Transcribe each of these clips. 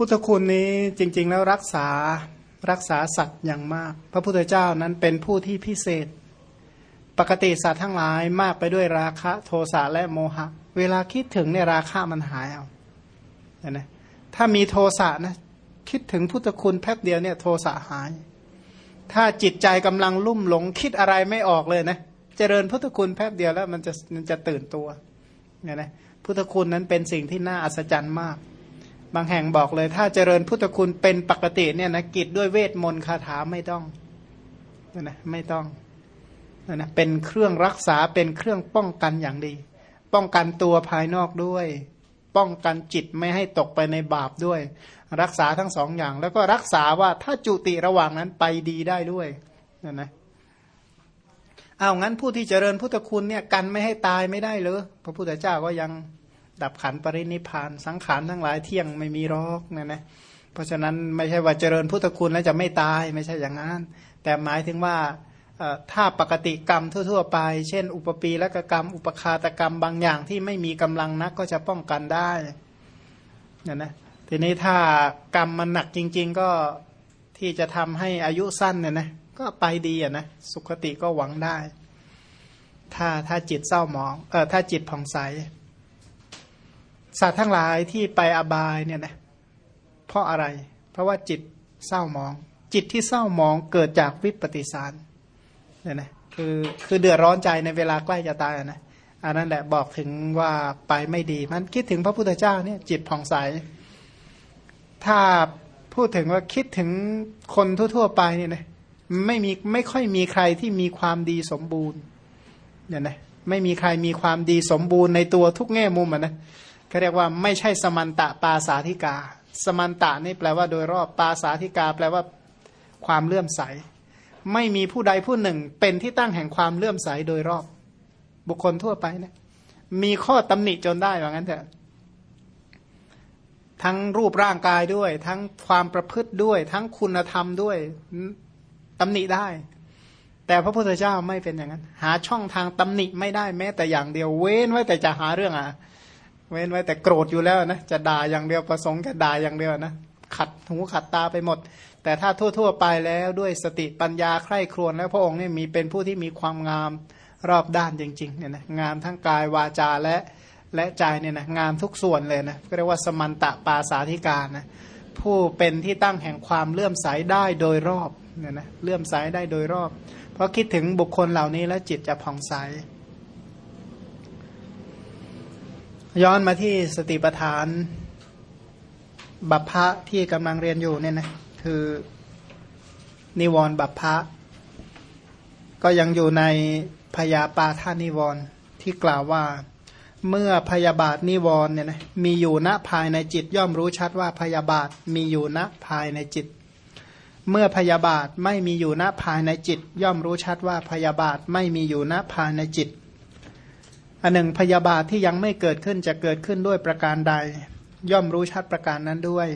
พุทธคุณนี้จริง ๆ แล้วรักษารักษาสัตว์อย่างมาก พระพุทธเจ้านั้นเป็นผู้ที่พิเศษ ปกติสัตว์ทั้งหลายมากไปด้วยราคะโทสะและโมหะ เวลาคิดถึงเนี่ยราคะมันหายเอานะถ้ามีโทสะนะคิดถึงพุทธคุณแป๊บเดียวเนี่ยโทสะหาย ถ้าจิตใจกำลังลุ่มหลงคิดอะไรไม่ออกเลยนะเจริญพุทธคุณแป๊บเดียวแล้วมันจะมันจะตื่นตัวเนี่ยนะพุทธคุณนั้นเป็นสิ่งที่น่าอัศจรรย์มาก บางแห่งบอกเลย ถ้าเจริญพุทธคุณเป็นปกติเนี่ยนะกิจด้วยเวทมนต์คาถาไม่ต้องเนี่ยนะไม่ต้องเนี่ยนะเป็นเครื่องรักษาเป็นเครื่องป้องกันอย่างดี ป้องกันตัวภายนอกด้วย ป้องกันจิตไม่ให้ตกไปในบาปด้วย รักษาทั้งสองอย่าง แล้วก็รักษาว่าถ้าจุติระหว่างนั้นไปดีได้ด้วยนี่ยนะเอางั้นผู้ที่เจริญพุทธคุณเนี่ยกันไม่ให้ตายไม่ได้เลยพระพุทธเจ้าก็ยัง ดับขันปรินิพาน สังขารทั้งหลายเที่ยงไม่มีรอกนะนะเพราะฉะนั้นไม่ใช่ว่าเจริญพุทธคุณแล้วจะไม่ตายไม่ใช่อย่างนั้นแต่หมายถึงว่าถ้าปกติกรรมทั่ว ๆ ไป เช่น อุปปีและกรรม อุปคาตกรรมบางอย่างที่ไม่มีกำลังนักก็จะป้องกันได้นะนะทีนี้ถ้ากรรมมันหนักจริง ๆ ก็ที่จะทำให้อายุสั้นเนี่ยนะก็ไปดีอะนะสุขติก็หวังได้ ถ้าถ้าจิตเศร้าหมองเออถ้าจิตผ่องใส สัตว์ทั้งหลายที่ไปอบายเนี่ยนะเพราะอะไร เพราะว่าจิตเศร้าหมอง จิตที่เศร้าหมองเกิดจากวิปฏิสารเนี่ยนะคือคือเดือดร้อนใจในเวลาใกล้จะตายนะอันนั้นแหละบอกถึงว่าไปไม่ดี มันคิดถึงพระพุทธเจ้าเนี่ยจิตผ่องใส ถ้าพูดถึงว่าคิดถึงคนทั่ว ๆ ไปเนี่ยนะไม่มีไม่ค่อยมีใครที่มีความดีสมบูรณ์เนี่ยนะไม่มีใครมีความดีสมบูรณ์ในตัวทุกแง่มุมอะนะ เขาเรียกว่าไม่ใช่สมันตะปาสาธิกา สมันตะนี่แปลว่าโดยรอบปาสาธิกา แปลว่าความเลื่อมใส ไม่มีผู้ใดผู้หนึ่ง เป็นที่ตั้งแห่งความเลื่อมใสโดยรอบ บุคคลทั่วไปเนะมีข้อตำหนิจนได้ว่างั้นเถอะทั้งรูปร่างกายด้วย ทั้งความประพฤติด้วย ทั้งคุณธรรมด้วยตำหนิได้ แต่พระพุทธเจ้าไม่เป็นอย่างนั้น หาช่องทางตำหนิไม่ได้แม้แต่อย่างเดียวเว้นไว้แต่จะหาเรื่องอะ เว้นไว้แต่โกรธอยู่แล้วนะจะด่าอย่างเดียวประสงค์แค่ด่าอย่างเดียวนะขัดหูขัดตาไปหมด แต่ถ้าทั่ว ๆ ไปแล้วด้วยสติปัญญาใคร่ครวญแล้วพระองค์เนี่ยมีเป็นผู้ที่มีความงามรอบด้านจริงๆเนี่ยนะงามทั้งกายวาจาและและใจเนี่ยนะงามทุกส่วนเลยนะก็เรียกว่าสมันตะปาสาธิการนะผู้เป็นที่ตั้งแห่งความเลื่อมใสได้โดยรอบเนี่ยนะเลื่อมใสได้โดยรอบ เพราะคิดถึงบุคคลเหล่านี้แล้วจิตจะผ่องใส ย้อนมาที่สติปัฏฐาน บัพพะที่กำลังเรียนอยู่เนี่ยนะคือ นิวรณ์บัพพะก็ยังอยู่ในพยาปาทานิวรณ์ที่กล่าวว่าเมื่อพยาบาทนิวรณ์เนี่ยนะมีอยู่ณภายในจิตย่อมรู้ชัดว่าพยาบาทมีอยู่ณภายในจิต เมื่อพยาบาทไม่มีอยู่ณภายในจิต ย่อมรู้ชัดว่าพยาบาทไม่มีอยู่ณภายในจิต อันหนึ่งพยาบาทที่ยังไม่เกิดขึ้นจะเกิดขึ้นด้วยประการใด ย่อมรู้ชัดประการนั้นด้วย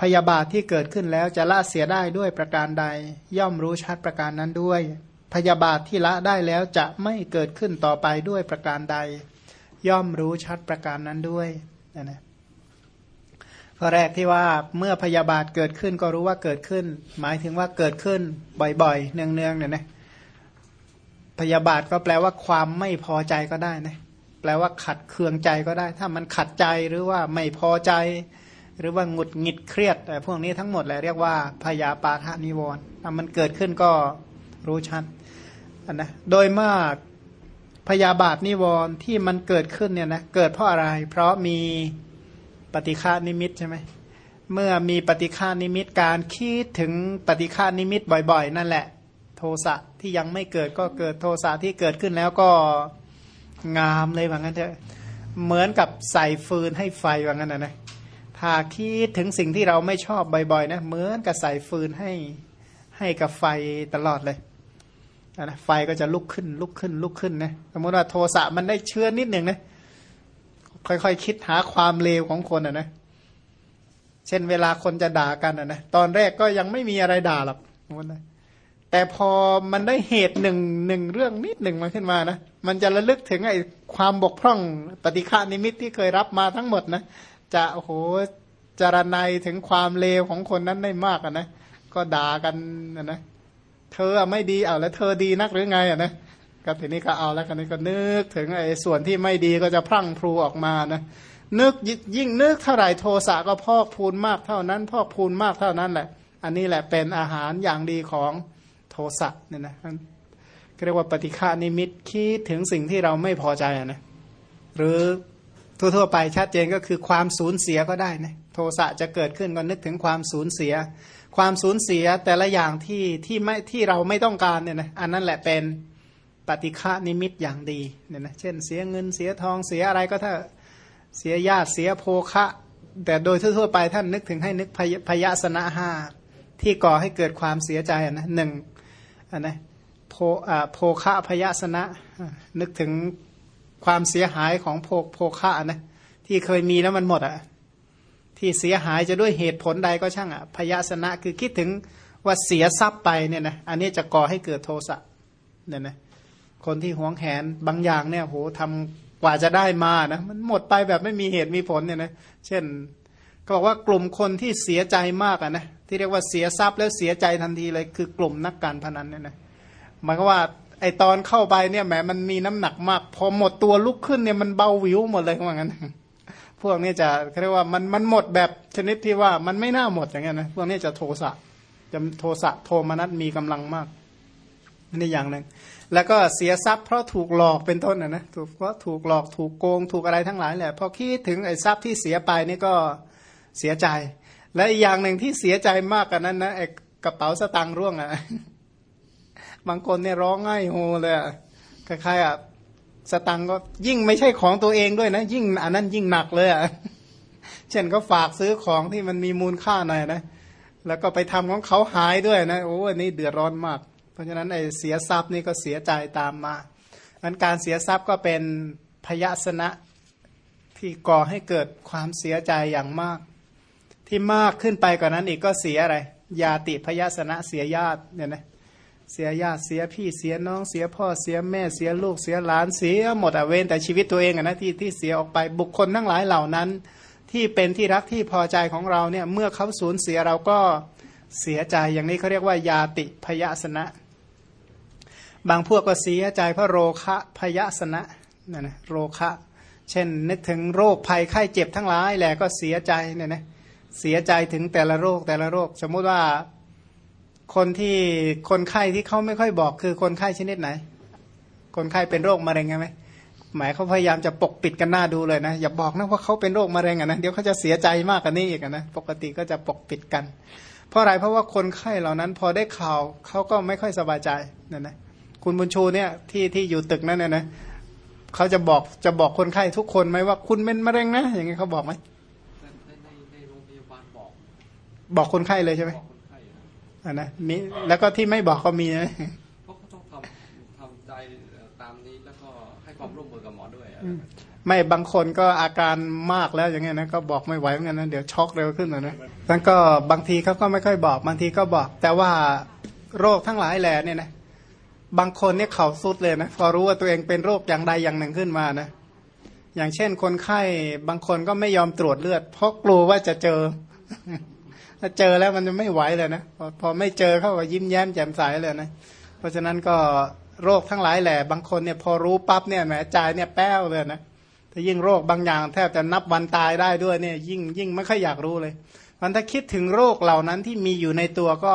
พยาบาทที่เกิดขึ้นแล้วจะละเสียได้ด้วยประการใด ย่อมรู้ชัดประการนั้นด้วย พยาบาทที่ละได้แล้วจะไม่เกิดขึ้นต่อไปด้วยประการใด ย่อมรู้ชัดประการนั้นด้วยนะนะข้อแรกที่ว่าเมื่อพยาบาทเกิดขึ้นก็รู้ว่าเกิดขึ้น หมายถึงว่าเกิดขึ้นบ่อยๆเนืองๆเนี่ยนะ พยาบาทก็แปลว่าความไม่พอใจก็ได้นะแปลว่าขัดเคืองใจก็ได้ ถ้ามันขัดใจหรือว่าไม่พอใจ หรือว่าหงุดหงิดเครียดแต่พวกนี้ทั้งหมดแหละเรียกว่าพยาปาทานิวรณ์ถ้ามันเกิดขึ้นก็รู้ชัดนะโดยมากพยาบาทนิวรณ์ที่มันเกิดขึ้นเนี่ยนะเกิดเพราะอะไร เพราะมีปฏิฆานิมิตใช่ไหมเมื่อมีปฏิฆานิมิตการคิดถึงปฏิฆานิมิตบ่อย ๆ นั่นแหละ โทสะที่ยังไม่เกิดก็เกิดโทสะที่เกิดขึ้นแล้วก็งามเลยว่างั้นเถอะเหมือนกับใส่ฟืนให้ไฟว่างั้นนะนะถ้าคิดถึงสิ่งที่เราไม่ชอบบ่อยๆนะเหมือนกับใส่ฟืนให้ให้กับไฟตลอดเลยนะไฟก็จะลุกขึ้นลุกขึ้นลุกขึ้นนะสมมติว่าโทสะมันได้เชื้อนิดหนึ่งนะค่อยๆคคิดหาความเลวของคนอะนะเช่นเวลาคนจะด่ากันอะนะตอนแรกก็ยังไม่มีอะไรด่าหรอกสมมติ แต่พอมันได้เหตุหนึ่งหนึ่งเรื่องนิดหนึ่งมาขึ้นมานะ มันจะระลึกถึงไอ้ความบกพร่องปฏิฆานิมิตที่เคยรับมาทั้งหมดนะ จะโอ้โหจารณัยถึงความเลวของคนนั้นได้มากอะนะ ก็ด่ากันนะนะ เธอไม่ดีเอาแล้วเธอดีนักหรือไงอะนะก็ทีนี้ก็เอาแล้วกันนี้ก็นึกถึงไอ้ส่วนที่ไม่ดีก็จะพรั่งพรูออกมานะนึกยิ่งนึกเท่าไหร่โทสะก็พอกพูนมากเท่านั้น พอกพูนมากเท่านั้นแหละ อันนี้แหละเป็นอาหารอย่างดีของ โทสะเนี่ยนะเรียกว่าปฏิฆานิมิตคิดถึงสิ่งที่เราไม่พอใจนะหรือทั่วๆไปชัดเจนก็คือความสูญเสียก็ได้นะโทสะจะเกิดขึ้นก็นึกถึงความสูญเสีย ความสูญเสียแต่ละอย่างที่ที่ไม่ที่เราไม่ต้องการเนี่ยนะอันนั้นแหละเป็นปฏิฆานิมิตอย่างดีเนี่ยนะเช่นเสียเงินเสียทองเสียอะไรก็ถ้าเสียญาติเสียโภคะ แต่โดยทั่วๆไปท่านนึกถึงให้นึกพยาสนะห้าที่ก่อให้เกิดความเสียใจนะหนึ่ง อันนะโพโภคะพยาสนะ นึกถึงความเสียหายของโภโภคะนะที่เคยมีแล้วมันหมดอะที่เสียหายจะด้วยเหตุผลใดก็ช่างอะพยาสนะคือคิดถึงว่าเสียทรัพย์ไปเนี่ยนะอันนี้จะก่อให้เกิดโทสะเนี่ยนะคนที่หวงแหนบางอย่างเนี่ยโหทำกว่าจะได้มานะมันหมดไปแบบไม่มีเหตุมีผลเนี่ยนะเช่น ก็บอกว่ากลุ่มคนที่เสียใจมากอะนะที่เรียกว่าเสียทรัพย์แล้วเสียใจทันทีเลยคือกลุ่มนักการพนันเนี่ยนะหมายว่าไอตอนเข้าไปเนี่ยแหมมันมีน้ำหนักมาก พอหมดตัวลุกขึ้นเนี่ยมันเบาวิวหมดเลยว่างั้น พวกนี้จะเรียกว่ามันมันหมดแบบชนิดที่ว่ามันไม่น่าหมดอย่างเงี้ยนะพวกนี้จะโทสะจะโทสะโทมนัสมีกำลังมากนี่อย่างหนึ่งแล้วก็เสียทรัพย์เพราะถูกหลอกเป็นต้นนะนะถูกเพราะถูกหลอกถูกโกงถูกอะไรทั้งหลายแหละพอคิดถึงไอ้ทรัพย์ที่เสียไปนี่ก็ เสียใจ และอีกอย่างหนึ่งที่เสียใจมากกันนั้นนะไอ้กระเป๋าสตางค์ร่วงอะ่ะบางคนเนี่ยร้องไห้โฮเลยคล้ายๆอะสตังก็ยิ่งไม่ใช่ของตัวเองด้วยนะ ยิ่งอันนั้นยิ่งหนักเลยอะเช่นก็ฝากซื้อของที่มันมีมูลค่าหน่อยนะ แล้วก็ไปทำของเขาหายด้วยนะโอ้อันนี้เดือดร้อนมาก เพราะฉะนั้นไอ้เสียทรัพย์นี่ก็เสียใจตามมาอันการเสียทรัพย์ก็เป็นพยาสนะที่ก่อให้เกิดความเสียใจอย่างมาก ที่มากขึ้นไปกว่านั้นอีกก็เสียอะไร ยาติพยาสนะเสียญาติเนี่ยนะเสียญาติเสียพี่เสียน้องเสียพ่อเสียแม่เสียลูกเสียหลานเสียหมดอเวนแต่ชีวิตตัวเองอะนะที่ที่เสียออกไปบุคคลทั้งหลายเหล่านั้น ที่เป็นที่รักที่พอใจของเราเนี่ยเมื่อเขาสูญเสียเราก็เสียใจอย่างนี้เขาเรียกว่ายาติพยาสนะ บางพวกก็เสียใจเพราะโรคะพยาสนะนั่นนะโรคะ เช่นนึกถึงโรคภัยไข้เจ็บทั้งหลายแหละก็เสียใจเนี่ยนะ เสียใจถึงแต่ละโรคแต่ละโรค สมมุติว่าคนที่คนไข้ที่เขาไม่ค่อยบอกคือคนไข้ชนิดไหน คนไข้เป็นโรคมะเร็งใช่ไหมหมายเขาพยายามจะปกปิดกันหน้าดูเลยนะอย่าบอกนะว่าเขาเป็นโรคมะเร็งอะนะเดี๋ยวเขาจะเสียใจมากกว่านี้อีกนะปกติก็จะปกปิดกัน เพราะอะไรเพราะว่าคนไข้เหล่านั้น พอได้ข่าวเขาก็ไม่ค่อยสบายใจนั่นนะคุณบุญชูเนี่ยที่ที่อยู่ตึกนั่นเนี่ยนะเขาจะบอกจะบอกคนไข้ทุกคนไหมว่าคุณเป็นมะเร็งนะอย่างงี้เขาบอกไหมในในโรงพยาบาลบอก บอกคนไข้เลยใช่ไหมอันนะมีแล้วก็ที่ไม่บอกก็มีนะเพราะเขาต้องทำทำใจตามนี้แล้วก็ให้ความร่วมมือกับหมอด้วยไม่บางคนก็อาการมากแล้วอย่างเงี้ยนะก็บอกไม่ไหวเหมือนกันนะเดี๋ยวช็อกเร็วขึ้นนะนะแล้วก็บางทีเขาก็ไม่ค่อยบอกบางทีก็บอก แต่ว่าโรคทั้งหลายแหล่เนี่ยนะบางคนเนี่ยเขาสุดเลยนะพอรู้ว่าตัวเองเป็นโรคอย่างใดอย่างหนึ่งขึ้นมานะอย่างเช่นคนไข้บางคนก็ไม่ยอมตรวจเลือด เพราะกลัวว่าจะเจอ ถ้าเจอแล้วมันจะไม่ไหวเลยนะพอพอไม่เจอเขาก็ยิ้มแย้มแจ่มใสเลยนะ เพราะฉะนั้นก็โรคทั้งหลายแหละบางคนเนี่ยพอรู้ปั๊บเนี่ยแหมใจเนี่ยแป้วเลยนะถ้ายิ่งโรคบางอย่างแทบจะนับวันตายได้ด้วยเนี่ย ยิ่งยิ่งไม่ค่อยอยากรู้เลยมันถ้าคิดถึงโรคเหล่านั้นที่มีอยู่ในตัวก็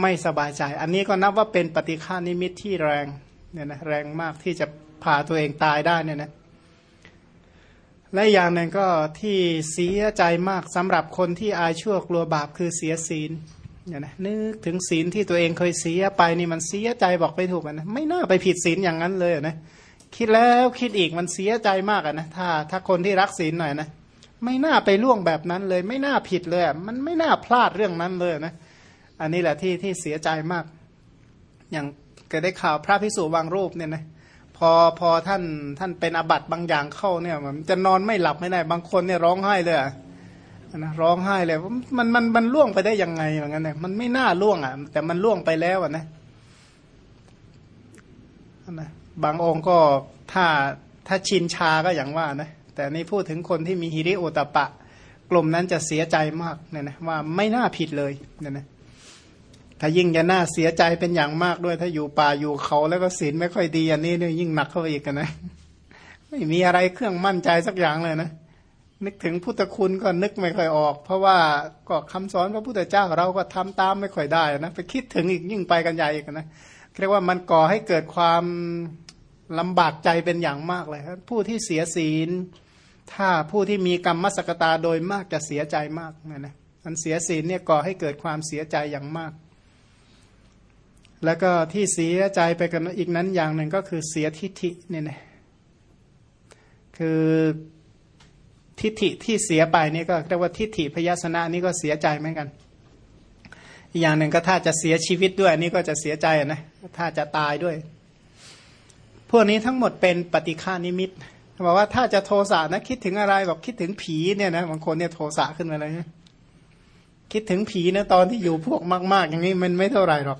ไม่สบายใจ อันนี้ก็นับว่าเป็นปฏิฆานิมิตที่แรงเนี่ยนะแรงมากที่จะพาตัวเองตายได้เนี่ยนะ และอย่างหนึ่งก็ที่เสียใจมากสำหรับคนที่อายชั่วกลัวบาปคือเสียศีลเนี่ยนะนึกถึงศีลที่ตัวเองเคยเสียไปนี่มันเสียใจบอกไปถูกนะไม่น่าไปผิดศีลอย่างนั้นเลยนะคิดแล้วคิดอีกมันเสียใจมากนะถ้า ถ้าคนที่รักศีลหน่อยนะไม่น่าไปล่วงแบบนั้นเลย ไม่น่าผิดเลย มันไม่น่าพลาดเรื่องนั้นเลยนะอันนี้แหละที่ที่เสียใจมาก อย่างเกิดได้ข่าวพระพิสุวางรูปเนี่ยนะ พอพอท่านท่านเป็นอบัตบางอย่างเข้าเนี่ยมันจะนอนไม่หลับไม่ได้บางคนเนี่ยร้องไห้เลยนะร้องไห้เลยมันมันมันล่วงไปได้ยังไงอย่างนั้นเนี่ยมันไม่น่าล่วงอะ แต่มันล่วงไปแล้วอะนะนะบางองค์ก็ถ้าถ้าชินชาก็อย่างว่านะแต่นี่พูดถึงคนที่มีฮิริโอตปะ กลุ่มนั้นจะเสียใจมากเนี่ยนะว่าไม่น่าผิดเลยเนี่ยนะ ถ้ายิ่งจะน่าเสียใจเป็นอย่างมากด้วย ถ้าอยู่ป่าอยู่เขาแล้วก็ศีลไม่ค่อยดีอันนี้เนี่ยยิ่งหนักเข้าไปอีกนะไม่มีอะไรเครื่องมั่นใจสักอย่างเลยนะนึกถึงพุทธคุณก็นึกไม่ค่อยออก เพราะว่าก็คำสอนพระพุทธเจ้าเราก็ทำตามไม่ค่อยได้นะไปคิดถึงอีกยิ่งไปกันใหญ่อีกนะเรียกว่ามันก่อให้เกิดความลำบากใจเป็นอย่างมากเลยครับผู้ที่เสียศีล ถ้าผู้ที่มีกรรมมสกตาโดยมากจะเสียใจมากนะนะมันเสียศีลเนี่ยก่อให้เกิดความเสียใจอย่างมาก แล้วก็ที่เสียใจไปกันอีกนั้นอย่างหนึ่งก็คือเสียทิฏฐิเนี่ยนะคือทิฏฐิที่เสียไปนี่ก็เรียกว่าทิฏฐิพยาสนะนี่ก็เสียใจเหมือนกัน อีกอย่างหนึ่งก็ถ้าจะเสียชีวิตด้วยนี่ก็จะเสียใจนะถ้าจะตายด้วย พวกนี้ทั้งหมดเป็นปฏิฆานิมิตบอกว่าถ้าจะโทสะนะคิดถึงอะไรบอกคิดถึงผีเนี่ยนะบางคนเนี่ยโทสะขึ้นมาเลยนะคิดถึงผีนะตอนที่อยู่พวกมาก ๆ อย่างนี้มันไม่เท่าไหร่หรอก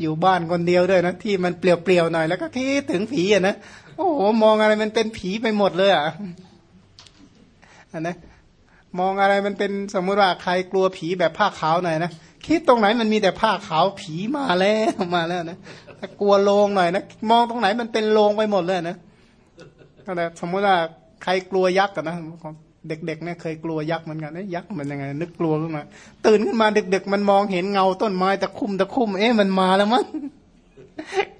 อยู่บ้านคนเดียวด้วยนะที่มันเปลี่ยวๆหน่อยแล้วก็คิดถึงผีอะนะโอ้โหมองอะไรมันเป็นผีไปหมดเลยอะอนะมองอะไรมันเป็นสมมุติว่าใครกลัวผีแบบผ้าขาวหน่อยนะคิดตรงไหนมันมีแต่ผ้าขาวผีมาแล้วมาแล้วนะกลัวโลงหน่อยนะมองตรงไหนมันเป็นโลงไปหมดเลยนะก็แสมมุติว่าใครกลัวยักษ์กันนะ เด็กๆเนี่ยเคยกลัวยักษ์เหมือนกันนะยักษ์มันยังไง นึกกลัวขึ้นมา ตื่นขึ้นมาเด็ก ๆ มันมองเห็นเงาต้นไม้ตะคุ่มตะคุ่มเอ๊ะมันมาแล้วมั้ง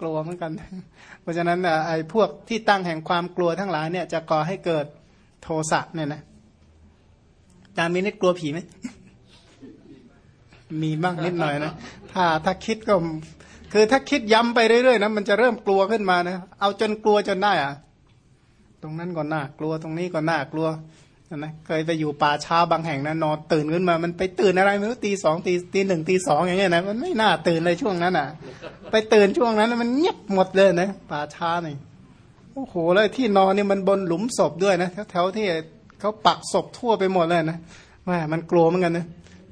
กลัวเหมือนกัน เพราะฉะนั้นไอ้พวกที่ตั้งแห่งความกลัวทั้งหลายเนี่ยจะก่อให้เกิดโทสะเนี่ยนะจารย์มีนิดกลัวผีไหมมีบ้างนิดหน่อยนะถ้าถ้าคิดก็ คือถ้าคิดย้ำไปเรื่อยๆนะมันจะเริ่มกลัวขึ้นมานะเอาจนกลัวจนได้อะตรงนั้นก็น่ากลัวตรงนี้ก็น่ากลัว นะเคยไปอยู่ป่าช้าบางแห่งนะนอนตื่นขึ้นมา มันไปตื่นอะไรไม่รู้ตีสองตีตีหนึ่งตีสองอย่างเงี้ยนะมันไม่น่าตื่นเลยช่วงนั้นอะ ไปตื่นช่วงนั้นมันเงียบหมดเลยนะป่าช้านี่โอ้โหแล้วที่นอนนี่มันบนหลุมศพด้วยนะแถวๆที่เขาปักศพทั่วไปหมดเลยนะแม่มันกลัวเหมือนกันนะ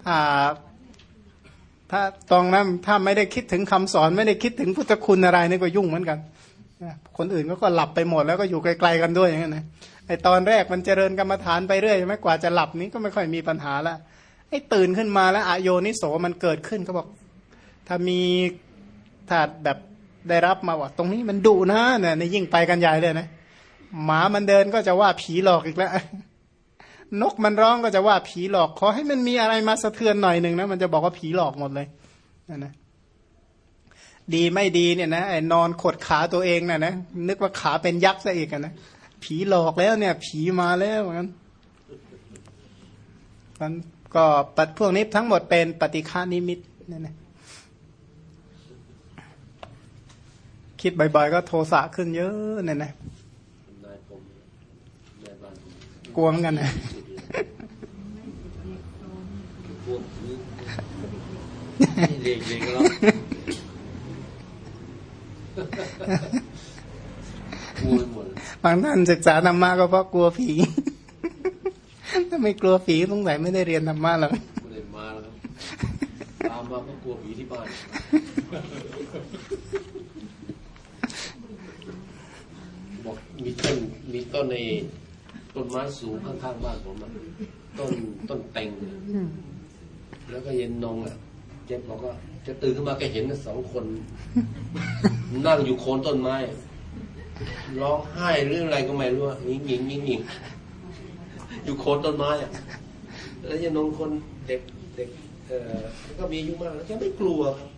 ถ้าถ้าตรงนั้นถ้าไม่ได้คิดถึงคำสอน ไม่ได้คิดถึงพุทธคุณอะไรนี่ก็ยุ่งเหมือนกันคนอื่นก็ก็หลับไปหมดแล้วก็อยู่ไกลๆกันด้วยอย่างนั้นนะ ไอตอนแรกมันเจริญกรรมฐานไปเรื่อยใช่ไหมกว่าจะหลับนี้ก็ไม่ค่อยมีปัญหาละไอตื่นขึ้นมาแล้วอโยนิโสมันเกิดขึ้นเขาบอก ถ้ามีถ้าแบบได้รับมาว่าตรงนี้มันดุนะเนี่ยในยิ่งไปกันใหญ่เลยนะหมามันเดินก็จะว่าผีหลอกอีกแล้วนกมันร้องก็จะว่าผีหลอก ขอให้มันมีอะไรมาสะเทือนหน่อยหนึ่งนะมันจะบอกว่าผีหลอกหมดเลยนั่นนะดีไม่ดีเนี่ยนะไอ้นอนขดขาตัวเองนะ่ะนะนึกว่าขาเป็นยักษ์ซะอีกนะ ผีหลอกแล้วเนี่ย ผีมาแล้วเหมือนกันมันก็ปัดพวกนี้ทั้งหมดเป็นปฏิฆานิมิตนั่นนะคิดบ่อยๆ ก็โทสะขึ้นเยอะเนี่ยนะกลัวเหมือนกันนะเด็กๆแล้วกลัวหมด บางท่านศึกษาธรรมะก็เพราะกลัวผี ถ้าไม่กลัวผีสงสัยไม่ได้เรียนธรรมะหรอกไม่ได้มาแล้วตามมาเพราะกลัวผีที่บ้านบอกมีต้นมีต้นในต้นไม้สูงข้างๆบ้านผมต้นต้นเต็งแล้วก็เย็นนงอะเจ็บบอกว่าจะตื่นขึ้นมาแกเห็นสองคน นั่งอยู่โคนต้นไม้ ร้องไห้เรื่องอะไรก็ไม่รู้อะยิงยิงยิงยิงอยู่โคนต้นไม้อะแล้วเย็นนงคนเด็กเด็กเออก็มีอายุมากแล้วแกไม่กลัวครับ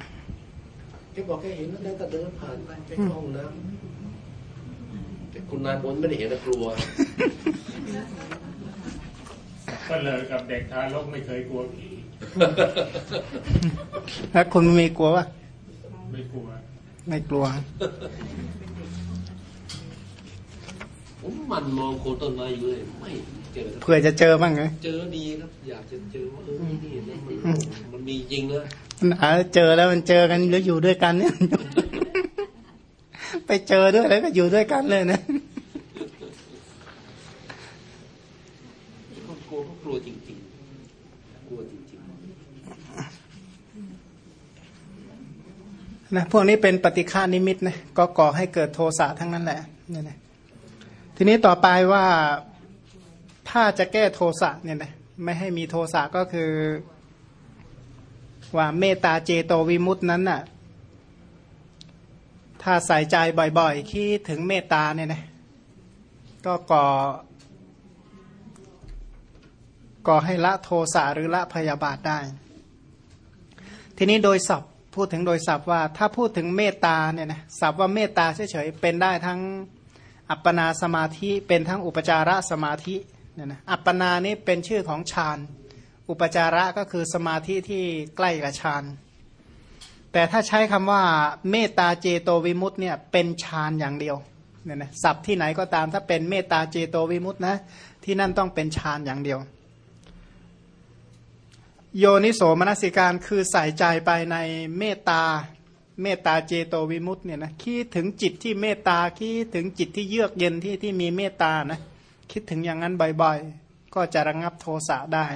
แกบอกแกเห็นแล้วก็เดินผ่านไปไปห้องน้ำแต่คุณนายพลไม่ได้เห็นแต่กลัวก็เลยกับเด็กทารกไม่เคยกลัวผีแล้วคุณมีกลัวปะไม่กลัว ไม่กลัว ผมมันมองโคนต้นไม้อยู่เลยไม่เจอเผื่อจะเจอบ้างไงเจอดีครับ อยากจะเจอว่าเออนี่นะมันมันมีจริงนะมันหาเจอแล้วมันเจอกันหรืออยู่ด้วยกันเนี่ยไปเจอด้วยแล้วก็อยู่ด้วยกันเลยนะกลัวก็กลัวจริงๆกลัวจริงๆนะพวกนี้เป็นปฏิฆานิมิตนะก็ก่อให้เกิดโทสะทั้งนั้นแหละเนี่ยนะ ทีนี้ต่อไปว่าถ้าจะแก้โทสะเนี่ยนะไม่ให้มีโทสะก็คือ ว่าเมตตาเจโตวิมุตตินั้นน่ะ ถ้าใส่ใจบ่อยๆ คิดถึงเมตตาเนี่ยนะก็ก่อ ก่อให้ละโทสะหรือละพยาบาทได้ ทีนี้โดยศัพท์พูดถึงโดยศัพท์ว่า ถ้าพูดถึงเมตตาเนี่ยนะศัพท์ว่าเมตตาเฉยๆเป็นได้ทั้ง อัปปนาสมาธิเป็นทั้งอุปจารสมาธิเนี่ยนะอัปปนานี้เป็นชื่อของฌานอุปจาระก็คือสมาธิที่ใกล้กับฌานแต่ถ้าใช้คำว่าเมตตาเจโตวิมุตต์เนี่ยเป็นฌานอย่างเดียวเนี่ยนะศัพท์ที่ไหนก็ตามถ้าเป็นเมตตาเจโตวิมุตต์นะที่นั่นต้องเป็นฌานอย่างเดียว โยนิโสมนสิการคือใส่ใจไปในเมตตา เมตตาเจโตวิมุตต์เนี่ยนะคิดถึงจิตที่เมตตาคิดถึงจิตที่เยือกเย็นที่ที่มีเมตตานะคิดถึงอย่างนั้นบ่อยๆ ก็จะระงงับโทสะได้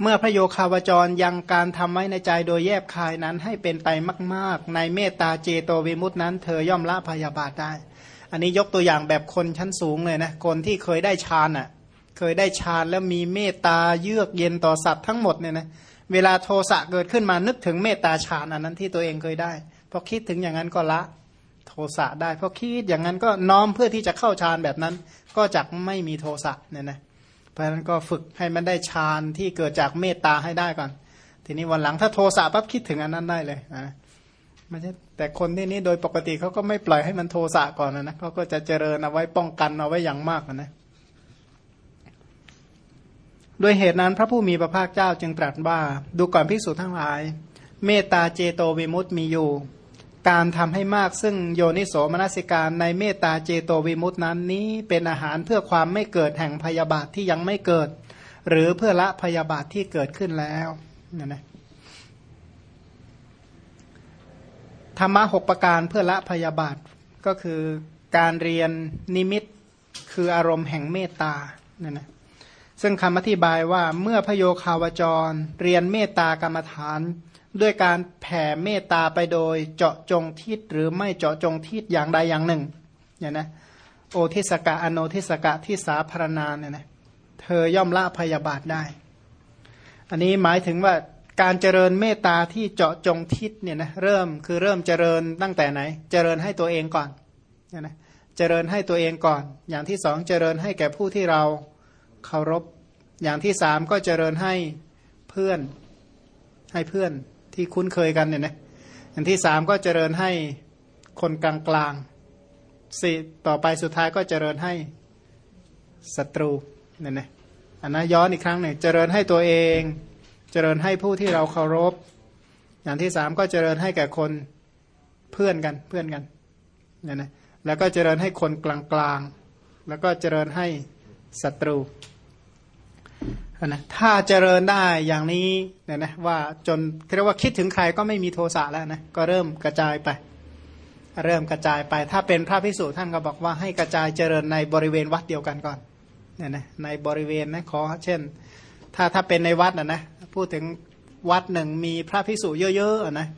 เมื่อพระโยคาวจรยังการทำไว้ในใจโดยแยบคายนั้นให้เป็นไปมาก ๆ ในเมตตาเจโตวิมุตตินั้น เธอย่อมละพยาบาทได้ อันนี้ยกตัวอย่างแบบคนชั้นสูงเลยนะคนที่เคยได้ฌานอะ เคยได้ฌานแล้วมีเมตตาเยือกเย็นต่อสัตว์ทั้งหมดเนี่ยนะเเวลาโทสะเกิดขึ้นมานึกถึงเมตตาฌานอันนั้นที่ตัวเองเคยได้พอคิดถึงอย่างนั้นก็ละโทสะได้พอคิดอย่างนั้นก็น้อมเพื่อที่จะเข้าฌานแบบนั้น ก็จะไม่มีโทสะเนี่ยนะเพราะฉะนั้นก็ฝึกให้มันได้ฌานที่เกิดจากเมตตาให้ได้ก่อน ทีนี้วันหลังถ้าโทสะปั๊บคิดถึงอันนั้นได้เลยนะไม่ใช่แต่คนที่นี้โดยปกติเขาก็ไม่ปล่อยให้มันโทสะก่อนนะนะเขาก็จะเจริญเอาไว้ป้องกันเอาไว้อย่างมากนะ ด้วยเหตุนั้นพระผู้มีพระภาคเจ้าจึงตรัสว่า ดูก่อนภิกษุทั้งหลาย เมตตาเจโตวิมุตติมีอยู่ การทำให้มากซึ่งโยนิโสมนสิการในเมตตาเจโตวิมุตตินั้นนี้เป็นอาหารเพื่อความไม่เกิดแห่งพยาบาทที่ยังไม่เกิด หรือเพื่อละพยาบาทที่เกิดขึ้นแล้วนั่นะธรรมะหกประการเพื่อละพยาบาทก็คือการเรียนนิมิตคืออารมณ์แห่งเมตตานั่นนะ ซึ่งคำอธิบายว่าเมื่อพโยคาวจร เรียนเมตตากรรมฐาน ด้วยการแผ่เมตตาไปโดยเจาะจงทิศหรือไม่เจาะจงทิศอย่างใดอย่างหนึ่งเนี่ยนะโอทิสกะอโนทิสกะที่สาพรณาเนี่ยนะเธอย่อมละพยาบาทได้ อันนี้หมายถึงว่าการเจริญเมตตาที่เจาะจงทิศเนี่ยนะเริ่มคือเริ่มเจริญตั้งแต่ไหน เจริญให้ตัวเองก่อนเนี่ยนะเจริญให้ตัวเองก่อน อย่างที่สองเจริญให้แก่ผู้ที่เรา เคารพ อย่างที่สามก็เจริญให้เพื่อน ให้เพื่อนที่คุ้นเคยกันเนี่ยนะอย่างที่สามก็เจริญให้คนกลางกลางสี่ต่อไปสุดท้ายก็เจริญให้ศัตรูเนี่ยนะอันนั้นย้อนอีกครั้งหนึ่งเจริญให้ตัวเอง เจริญให้ผู้ที่เราเคารพ อย่างที่สามก็เจริญให้แก่คนเพื่อนกันเพื่อนกันเนี่ยนะแล้วก็เจริญให้คนกลางกลางแล้วก็เจริญให้ ศัตรูนะถ้าเจริญได้อย่างนี้เนี่ยนะว่าจนเรียกว่าคิดถึงใครก็ไม่มีโทสะแล้วนะก็เริ่มกระจายไป เริ่มกระจายไป ถ้าเป็นพระพิสุท่านก็บอกว่าให้กระจายเจริญในบริเวณวัดเดียวกันก่อนเนี่ยนะในบริเวณนะขอเช่น ถ้าถ้าเป็นในวัดนะนะพูดถึงวัดหนึ่งมีพระพิสุเยอะๆนะ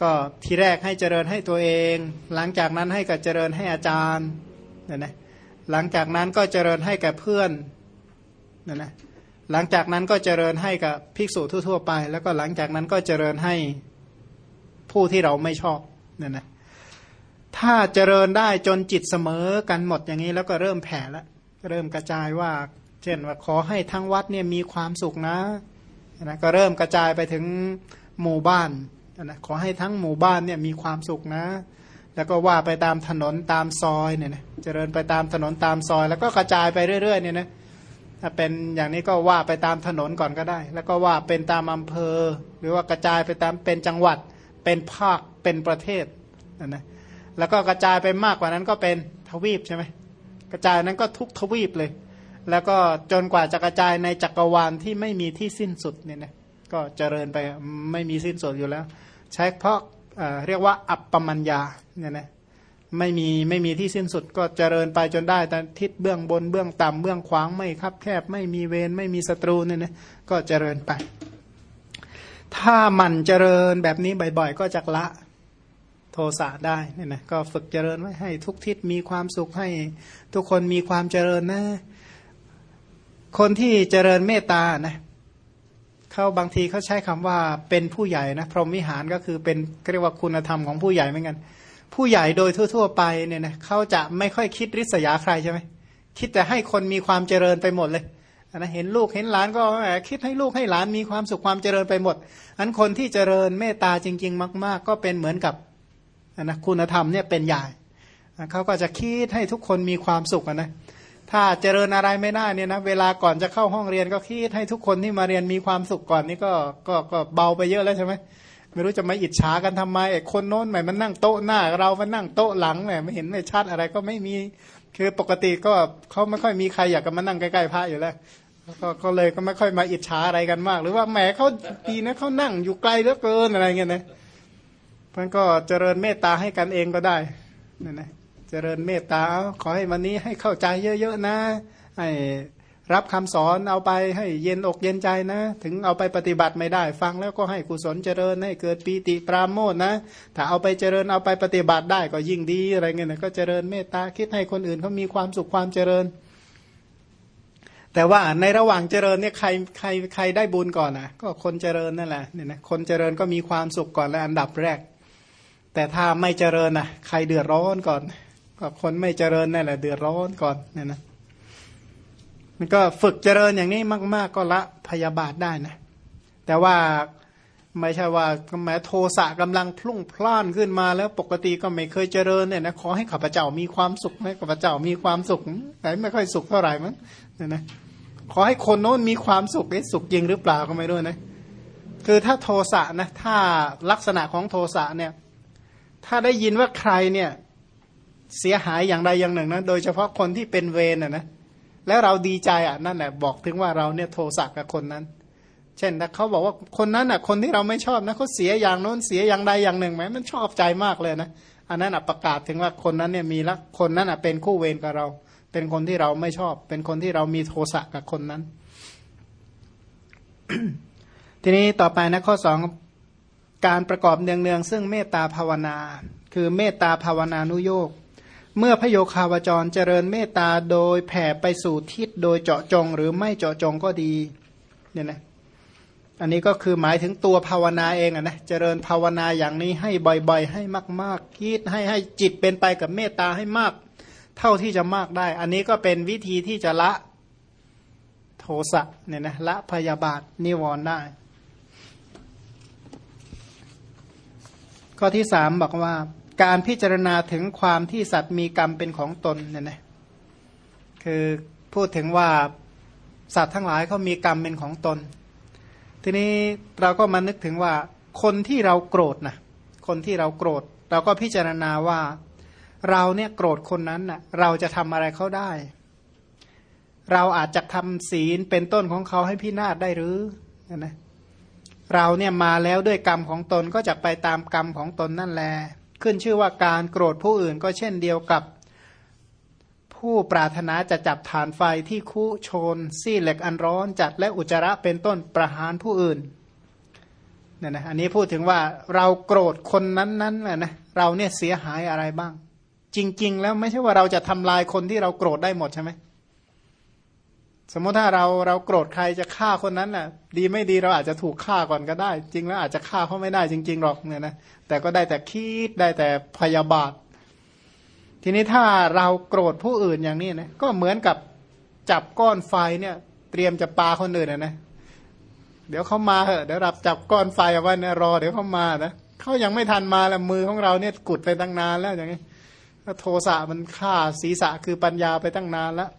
ก็ทีแรกให้เจริญให้ตัวเอง หลังจากนั้นให้กับเจริญให้อาจารย์เนี่ยนะ หลังจากนั้นก็เจริญให้แก่เพื่อนนี่ยนะหลังจากนั้นก็เจริญให้กับภิกษุทั่วๆไป แล้วก็หลังจากนั้นก็เจริญให้ผู้ที่เราไม่ชอบเนี่ยนะถ้าเจริญได้จนจิตเสมอกันหมดอย่างนี้แล้วก็เริ่มแผ่แล้วเริ่มกระจายว่า เช่นว่าขอให้ทั้งวัดเนี่ยมีความสุขนะนะก็เริ่มกระจายไปถึงหมู่บ้านนะขอให้ทั้งหมู่บ้านเนี่ยมีความสุขนะ แล้วก็ว่าไปตามถนนตามซอยเนี่ยนะเจริญไปตามถนนตามซอย แล้วก็กระจายไปเรื่อยๆเนี่ยนะถ้าเป็นอย่างนี้ก็ว่าไปตามถนนก่อนก็ได้ แล้วก็ว่าเป็นตามอำเภอ หรือว่ากระจายไปตามเป็นจังหวัด เป็นภาคเป็นประเทศนะนะแล้วก็กระจายไปมากกว่านั้นก็เป็นทวีปใช่ไหมกระจายนั้นก็ทุกทวีปเลย แล้วก็จนกว่าจะกระจายในจักรวาลที่ไม่มีที่สิ้นสุดเนี่ยนะก็เจริญไปไม่มีสิ้นสุดอยู่แล้ว ใช้เพราะ เรียกว่าอัปปมัญญาเนี่ยนะไม่มีไม่มีที่สิ้นสุดก็เจริญไปจนได้แต่ทิศเบื้องบนเบื้องต่ำเบื้องขวางไม่คับแคบ ไม่มีเวรไม่มีศัตรูเนี่ยนะก็เจริญไป ถ้ามันเจริญแบบนี้บ่อยๆ ก็จะละโทสะได้เนี่ยนะก็ฝึกเจริญไว้ให้ทุกทิศมีความสุขให้ ทุกคนมีความเจริญนะ คนที่เจริญเมตตานะ เขาบางทีเขาใช้คำว่าเป็นผู้ใหญ่นะพรหมวิหารก็คือเป็นเรียกว่าคุณธรรมของผู้ใหญ่เหมือนกัน ผู้ใหญ่โดยทั่ว ๆ ไปเนี่ยนะเขาจะไม่ค่อยคิดริษยาใครใช่ไหมคิดแต่ให้คนมีความเจริญไปหมดเลยนะเห็นลูกเห็นหลานก็คิดให้ลูกให้หลานมีความสุขความเจริญไปหมดอันคนที่เจริญเมตตาจริง ๆ มาก ๆ ก็เป็นเหมือนกับนะคุณธรรมเนี่ยเป็นใหญ่เขาก็จะคิดให้ทุกคนมีความสุขนะ ถ้าเจริญอะไรไม่ได้เนี่ยนะเวลาก่อนจะเข้าห้องเรียนก็คิดให้ทุกคนที่มาเรียนมีความสุขก่อนนี่ก็ก็ก็เบาไปเยอะแล้วใช่ไหมไม่รู้จะมาอิจฉากันทำไมไอ้คนโน้นใหม่มันนั่งโต๊ะหน้า เรามันนั่งโต๊ะหลังแหมไม่เห็นไม่ชัดอะไรก็ไม่มีคือปกติก็เขาไม่ค่อยมีใครอยากจะมานั่งใกล้ๆพระอยู่แล้วก็ก็เลยก็ไม่ค่อยมาอิจฉาอะไรกันมาก หรือว่าแหมเขาดีนะเขานั่งอยู่ไกลเหลือเกินอะไรเงี้ยนะมันก็เจริญเมตตาให้กันเองก็ได้นั่นนะ เจริญเมตตาขอให้วันนี้ให้เข้าใจเยอะๆนะให้รับคำสอนเอาไปให้เย็นอกเย็นใจนะ ถึงเอาไปปฏิบัติไม่ได้ ฟังแล้วก็ให้กุศลเจริญให้เกิดปีติปราโมทนะ ถ้าเอาไปเจริญเอาไปปฏิบัติได้ก็ยิ่งดีอะไรเงี้ยนะก็เจริญเมตตาคิดให้คนอื่นเขามีความสุขความเจริญ แต่ว่าในระหว่างเจริญเนี่ยใครใครใครได้บุญก่อนนะก็คนเจริญนั่นแหละเนี่ยนะคนเจริญก็มีความสุขก่อนและอันดับแรก แต่ถ้าไม่เจริญนะใครเดือดร้อนก่อน ก็คนไม่เจริญนั่นแหละเดือดร้อนก่อนเนี่ยนะมันก็ฝึกเจริญอย่างนี้มาก ๆ ก็ละพยาบาทได้นะแต่ว่าไม่ใช่ว่าแม้โทสะกำลังพลุ่งพล่านขึ้นมาแล้วปกติก็ไม่เคยเจริญเนี่ยนะขอให้ข้าพเจ้ามีความสุขให้ข้าพเจ้ามีความสุขแต่ไม่ค่อยสุขเท่าไหร่มั้งเนี่ยนะขอให้คนโน้นมีความสุขไอ้สุขจริงหรือเปล่าก็ไม่รู้นะคือถ้าโทสะนะถ้าลักษณะของโทสะเนี่ย ถ้าได้ยินว่าใครเนี่ย เสียหายอย่างใดอย่างหนึ่งนะโดยเฉพาะคนที่เป็นเวรน่ะนะแล้วเราดีใจอะนั่นแหละบอกถึงว่าเราเนี่ยโทสะกับคนนั้น เช่นถ้าเขาบอกว่าคนนั้นอะคนที่เราไม่ชอบนะเขาเสียอย่างโน้นเสียอย่างใดอย่างหนึ่งไหมมันชอบใจมากเลยนะอันนั้นอะประกาศถึงว่าคนนั้นเนี่ยมีละคนนั้นอะเป็นคู่เวรกับเรา เป็นคนที่เราไม่ชอบ เป็นคนที่เรามีโทสะกับคนนั้น ทีนี้ต่อไปนะข้อสองการประกอบเนืองๆซึ่งเมตตาภาวนา คือเมตตาภาวนานุโยก เมื่อพระโยคาวจรเจริญเมตตาโดยแผ่ไปสู่ทิศโดยเจาะจงหรือไม่เจาะจงก็ดีเนี่ยนะอันนี้ก็คือหมายถึงตัวภาวนาเองอะนะเจริญภาวนาอย่างนี้ให้บ่อยๆ ให้มากๆคิดให้ให้จิตเป็นไปกับเมตตาให้มาก เท่าที่จะมากได้ อันนี้ก็เป็นวิธีที่จะละโทสะเนี่ยนะละพยาบาทนิวรณ์ได้ ข้อที่สามบอกว่า การพิจารณาถึงความที่สัตว์มีกรรมเป็นของตนเนี่ยนะคือพูดถึงว่าสัตว์ทั้งหลายเขามีกรรมเป็นของตน ทีนี้เราก็มานึกถึงว่าคนที่เราโกรธนะคนที่เราโกรธ เราก็พิจารณาว่าเราเนี่ยโกรธคนนั้นนะ่ะเราจะทำอะไรเขาได้ เราอาจจะทำศีลเป็นต้นของเขาให้พินาศได้หรือนะเราเนี่ยมาแล้วด้วยกรรมของตนก็จะไปตามกรรมของตนนั่นแหละ ขึ้นชื่อว่าการโกรธผู้อื่นก็เช่นเดียวกับผู้ปรารถนาจะจับฐานไฟที่คู่โชนซี่เหล็กอันร้อนจัดและอุจจาระเป็นต้นประหารผู้อื่นเนี่ยนะอันนี้พูดถึงว่าเราโกรธคนนั้นๆแหละนะเราเนี่ยเสียหายอะไรบ้าง จริง ๆ แล้วไม่ใช่ว่าเราจะทำลายคนที่เราโกรธได้หมดใช่ไหม สมมติถ้าเราเราโกรธใครจะฆ่าคนนั้นน่ะ ดีไม่ดีเราอาจจะถูกฆ่าก่อนก็ได้ จริงแล้วอาจจะฆ่าเขาไม่ได้จริง ๆหรอกเนี่ยนะแต่ก็ได้แต่คิดได้แต่พยาบาท ทีนี้ถ้าเราโกรธผู้อื่นอย่างนี้นะก็เหมือนกับจับก้อนไฟเนี่ย เตรียมจะปาคนอื่นนะนะเดี๋ยวเขามาเหอะเดี๋ยวรับจับก้อนไฟเอาไว้นะรอเดี๋ยวเขามานะเขายังไม่ทันมาแล้วมือของเราเนี่ยกุดไปตั้งนานแล้วอย่างนี้โทสะมันฆ่าศีรษะคือปัญญาไปตั้งนานแล้ว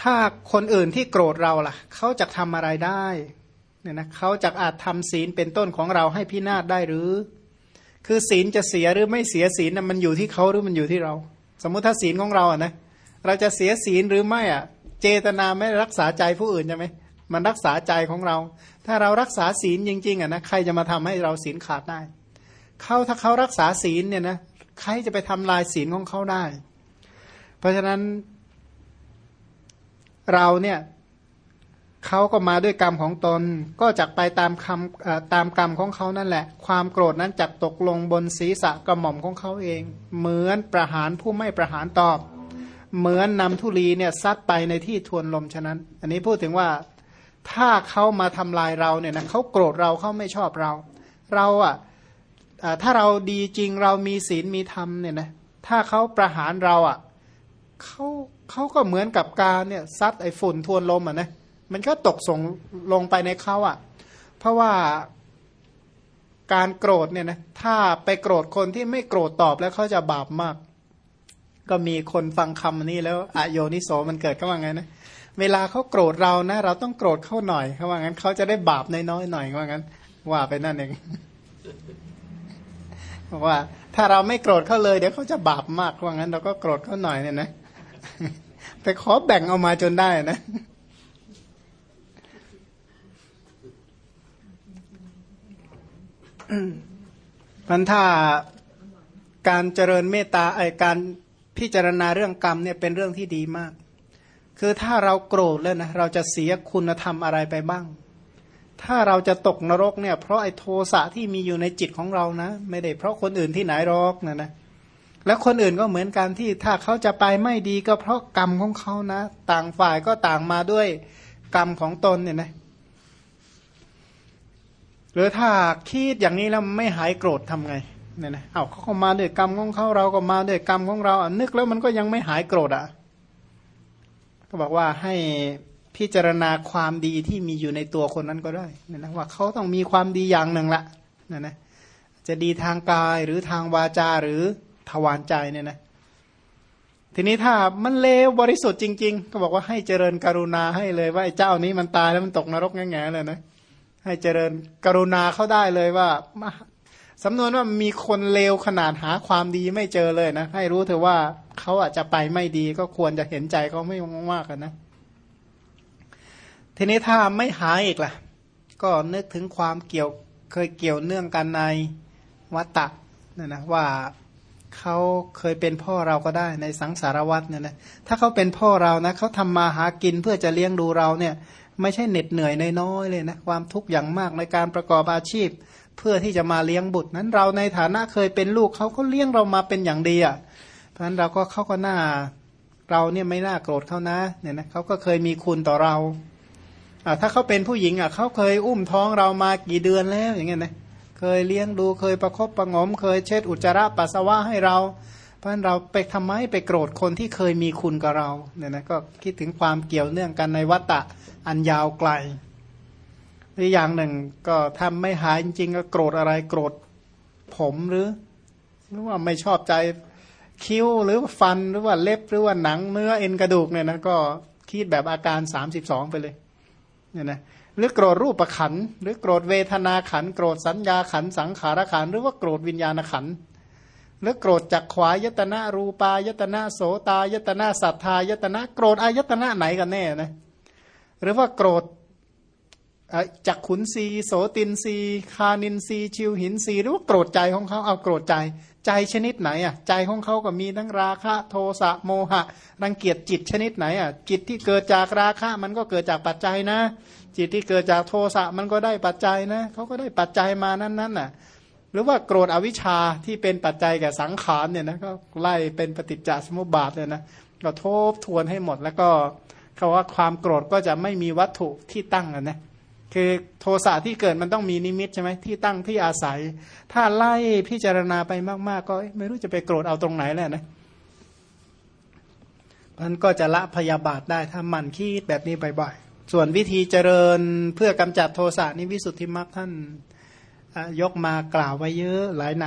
ถ้าคนอื่นที่โกรธเราล่ะ เขาจะทำอะไรได้เนี่ยนะเขาจะอาจทำศีลเป็นต้นของเราให้พินาศได้หรือ คือศีลจะเสียหรือไม่เสียศีลนะมันอยู่ที่เขาหรือมันอยู่ที่เรา สมมุติถ้าศีลของเราอะนะเราจะเสียศีลหรือไม่อะ เจตนาไม่รักษาใจผู้อื่นใช่ไหมมันรักษาใจของเรา ถ้าเรารักษาศีลจริงๆอะนะใครจะมาทำให้เราศีลขาดได้เขาถ้าเขารักษาศีลเนี่ยนะใครจะไปทำลายศีลของเขาได้ เพราะฉะนั้น เราเนี่ยเขาก็มาด้วยกรรมของตน ก็จักไปตามคำตามกรรมของเขานั่นแหละ ความโกรธนั้นจักตกลงบนศีรษะกระหม่อมของเขาเอง เหมือนประหารผู้ไม่ประหารตอบ เหมือนนำธุลีเนี่ยซัดไปในที่ทวนลมฉะนั้น อันนี้พูดถึงว่าถ้าเขามาทำลายเราเนี่ยนะเขาโกรธเราเขาไม่ชอบเรา เราอะถ้าเราดีจริงเรามีศีลมีธรรมเนี่ยนะถ้าเขาประหารเราอะเขา เขาก็เหมือนกับการเนี่ยซัดไอ้ฝุ่นทวนลมอะนะมันก็ตกส่งลงไปในเขาอะ เพราะว่าการโกรธเนี่ยนะถ้าไปโกรธคนที่ไม่โกรธตอบแล้วเขาจะบาปมาก ก็มีคนฟังคำนี้แล้วอโยนิโสมันเกิดเขาว่าไงนะเวลาเขาโกรธเรานะ เราต้องโกรธเขาหน่อยเขาว่างั้นเขาจะได้บาปน้อยๆหน่อยว่างั้น ว่าไปนั่นเองบอกว่า ถ้าเราไม่โกรธเขาเลย เดี๋ยวเขาจะบาปมากว่างั้น เราก็โกรธเขาหน่อยเนี่ยนะ ไปขอแบ่งเอามาจนได้นะมันถ้าการเจริญเมตตาไอการพิจารณาเรื่องกรรมเนี่ยเป็นเรื่องที่ดีมาก คือถ้าเราโกรธแล้วนะเราจะเสียคุณธรรมอะไรไปบ้าง ถ้าเราจะตกนรกเนี่ย เพราะไอโทสะที่มีอยู่ในจิตของเรานะ ไม่ได้เพราะคนอื่นที่ไหนหรอกนะนะ แล้วคนอื่นก็เหมือนกันที่ถ้าเขาจะไปไม่ดีก็เพราะกรรมของเขานะ ต่างฝ่ายก็ต่างมาด้วยกรรมของตนเนี่ยนะหรือถ้าคิดอย่างนี้แล้วไม่หายโกรธทำไงเนี่ยนะเอาเขาก็มาด้วยกรรมของเขาเราก็มาด้วยกรรมของเราอะนึกแล้วมันก็ยังไม่หายโกรธอะก็บอกว่าให้พิจารณาความดีที่มีอยู่ในตัวคนนั้นก็ได้เนี่ยนะว่าเขาต้องมีความดีอย่างหนึ่งละเนี่ยนะจะดีทางกายหรือทางวาจาหรือ ทวารใจเนี่ยนะทีนี้ถ้ามันเลวบริสุทธิ์จริง ๆ ก็บอกว่าให้เจริญกรุณาให้เลยว่าไอ้เจ้านี้มันตายแล้วมันตกนรกแง่ๆเลยนะให้เจริญกรุณาเขาได้เลยว่าสำนวนว่ามีคนเลวขนาดหาความดีไม่เจอเลยนะให้รู้เถอะว่าเขาอาจจะไปไม่ดีก็ควรจะเห็นใจเขาไม่มากๆกันนะ ทีนี้ถ้าไม่หายอีกล่ะ ก็นึกถึงความเกี่ยวเคยเกี่ยวเนื่องกันในวัตตะเนี่ยนะว่า เขาเคยเป็นพ่อเราก็ได้ในสังสารวัตเนี่ยนะถ้าเขาเป็นพ่อเรานะเขาทำมาหากินเพื่อจะเลี้ยงดูเราเนี่ย ไม่ใช่เหน็ดเหนื่อยน้อยเลยนะความทุกข์อย่างมากในการประกอบอาชีพ เพื่อที่จะมาเลี้ยงบุตรนั้นเราในฐานะเคยเป็นลูกเขาก็เลี้ยงเรามาเป็นอย่างดีอะเพราะฉะนั้นเราก็เขาก็น่าเราเนี่ยไม่น่าโกรธเขานะเนี่ยนะเขาก็เคยมีคุณต่อเราอ่าถ้าเขาเป็นผู้หญิงอะเขาเคยอุ้มท้องเรามากี่เดือนแล้วอย่างเงี้ยนะ เคยเลี้ยงดูเคยประคบประงม เคยเช็ดอุจจาระปัสสาวะให้เรา เพราะนั้นเราไปทำไมไปโกรธคนที่เคยมีคุณกับเราเนี่ยนะก็คิดถึงความเกี่ยวเนื่องกันในวัตตะอันยาวไกลหรืออย่างหนึ่งก็ทำไม่หายจริงๆก็โกรธอะไรโกรธผมหรือหรือว่าไม่ชอบใจคิ้วหรือว่าฟันหรือว่าเล็บหรือว่าหนังเนื้อเอ็นกระดูกเนี่ยนะก็คิดแบบอาการสามสิบสองไปเลยเนี่ยนะ หรือโกรธรูปขันหรือโกรธเวทนาขันโกรธสัญญาขันสังขารขันหรือว่าโกรธวิญญาณขันหรือโกรธจักขวายตนะรูปายตนะโสตายตนะสัทธายตนะโกรธอายตนะไหนกันแน่นะหรือว่าโกรธจักขุนซีโสตินซีคานินซีชิวหินซีหรือว่าโกรธใจของเขาเอาโกรธใจ ใจชนิดไหนอะใจของเขาก็มีทั้งราคะโทสะโมหะ รังเกียจจิตชนิดไหนอะจิตที่เกิดจากราคะมันก็เกิดจากปัจจัยนะ จิตที่เกิดจากโทสะมันก็ได้ปัจจัยนะเขาก็ได้ปัจจัยมานั้นนั้นน่ะหรือว่าโกรธอวิชชาที่เป็นปัจจัยแก่สังขารเนี่ยนะก็ไล่เป็นปฏิจจสมุปบาทเลยนะก็ทบทวนให้หมดแล้วก็เขาว่าความโกรธก็จะไม่มีวัตถุที่ตั้งนะ คือโทสะที่เกิดมันต้องมีนิมิตใช่ไหมที่ตั้งที่อาศัย ถ้าไล่พิจารณาไปมาก ๆ ก็ไม่รู้จะไปโกรธเอาตรงไหนแล้วนะมันก็จะละพยาบาทได้ถ้ามันคิดแบบนี้บ่อยๆส่วนวิธีเจริญเพื่อกำจัดโทสะนี้วิสุทธิมรรคท่านยกมากล่าวไว้เยอะหลายใน